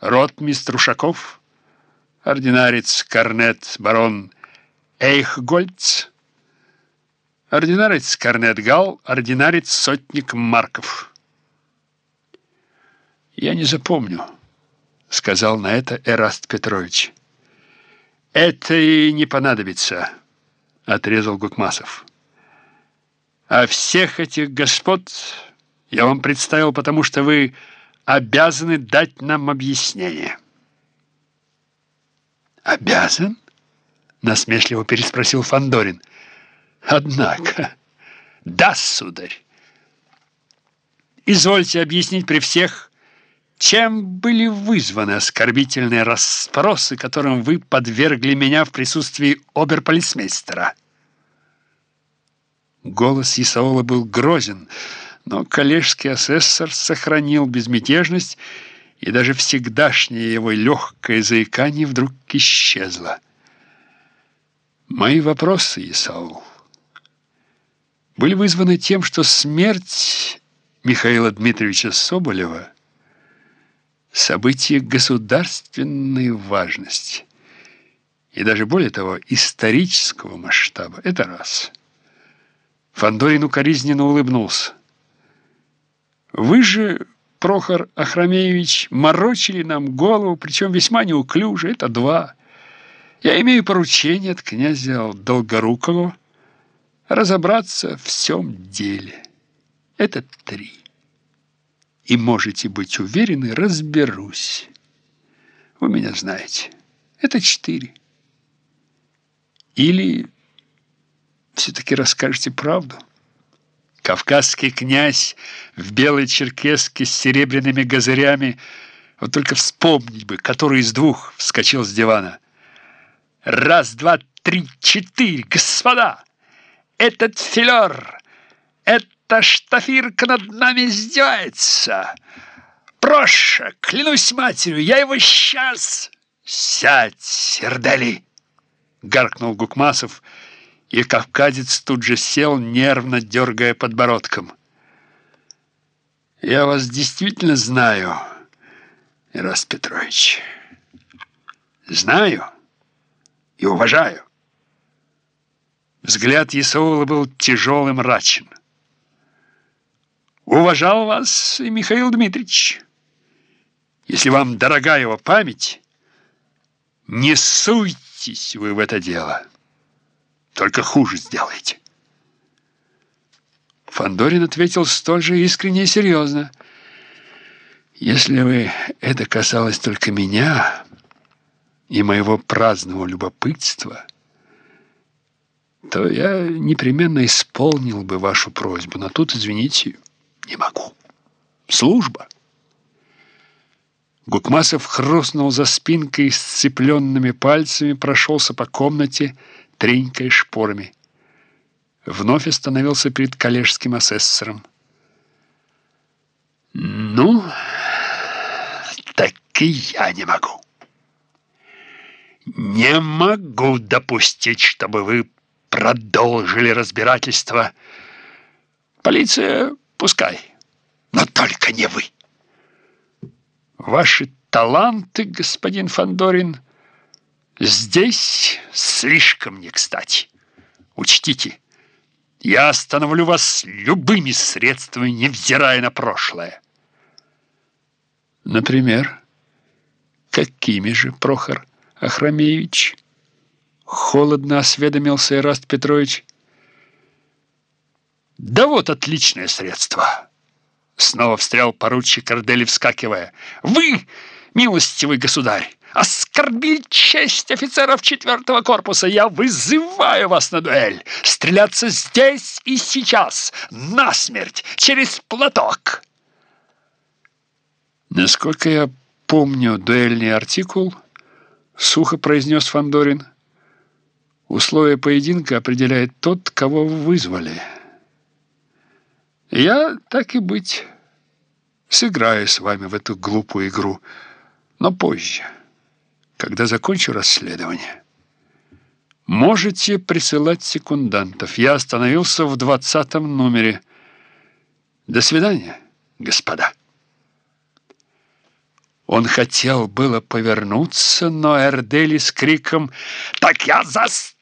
ротмистр Ушаков, ординарец Корнет барон Эйхгольц, ординарец Корнет Гал, ординарец сотник Марков. «Я не запомню», — сказал на это Эраст Петрович. «Это и не понадобится», — отрезал Гукмасов. «А всех этих господ я вам представил, потому что вы обязаны дать нам объяснение». «Обязан?» — насмешливо переспросил Фандорин. «Однако...» «Да, сударь. Извольте объяснить при всех, чем были вызваны оскорбительные расспросы, которым вы подвергли меня в присутствии оберполицмейстера? Голос Исаула был грозен, но коллежский асессор сохранил безмятежность, и даже всегдашнее его легкое заикание вдруг исчезло. Мои вопросы, Исаул, были вызваны тем, что смерть Михаила Дмитриевича Соболева событие государственной важности и даже более того исторического масштаба. Это раз. Фандорин укоризненно улыбнулся. Вы же, Прохор Ахрамеевич, морочили нам голову, причем весьма неуклюже. Это два. Я имею поручение от князя Долгорукова разобраться в всем деле. Это три и можете быть уверены, разберусь. Вы меня знаете. Это четыре. Или все-таки расскажете правду? Кавказский князь в белой черкеске с серебряными газырями, вот только вспомнить бы, который из двух вскочил с дивана. Раз, два, три, четыре, господа! Этот филер, эта штафирка над нами издевается. Проша, клянусь матерью, я его сейчас... Сядь, сердали! Гаркнул Гукмасов, и кавказец тут же сел, нервно дергая подбородком. Я вас действительно знаю, Ираст Петрович. Знаю и уважаю. Взгляд Исаула был тяжелым мрачен. Уважал вас и Михаил Дмитриевич. Если вам дорога его память, не суйтесь вы в это дело. Только хуже сделаете. Фандорин ответил столь же искренне и серьезно. Если бы это касалось только меня и моего праздного любопытства, то я непременно исполнил бы вашу просьбу, но тут, извините, не могу. Служба. Гукмасов хрустнул за спинкой сцепленными пальцами, прошелся по комнате, тренькая шпорами. Вновь остановился перед коллежским асессором. «Ну, так и я не могу. Не могу допустить, чтобы вы продолжили разбирательство. Полиция Пускай, но только не вы. Ваши таланты, господин Фандорин, здесь слишком не кстати. Учтите, я остановлю вас любыми средствами, невзирая на прошлое. Например, какими же, Прохор Ахрамеевич? Холодно осведомился Ираст Петрович. «Да вот отличное средство!» Снова встрял поручик Ордели, вскакивая. «Вы, милостивый государь, оскорбили честь офицеров четвертого корпуса! Я вызываю вас на дуэль! Стреляться здесь и сейчас! Насмерть! Через платок!» «Насколько я помню дуэльный артикул», — сухо произнес Фандорин, — «условия поединка определяет тот, кого вы вызвали». Я, так и быть, сыграю с вами в эту глупую игру, но позже, когда закончу расследование. Можете присылать секундантов. Я остановился в двадцатом номере. До свидания, господа. Он хотел было повернуться, но Эрдели с криком «Так я заставлю!»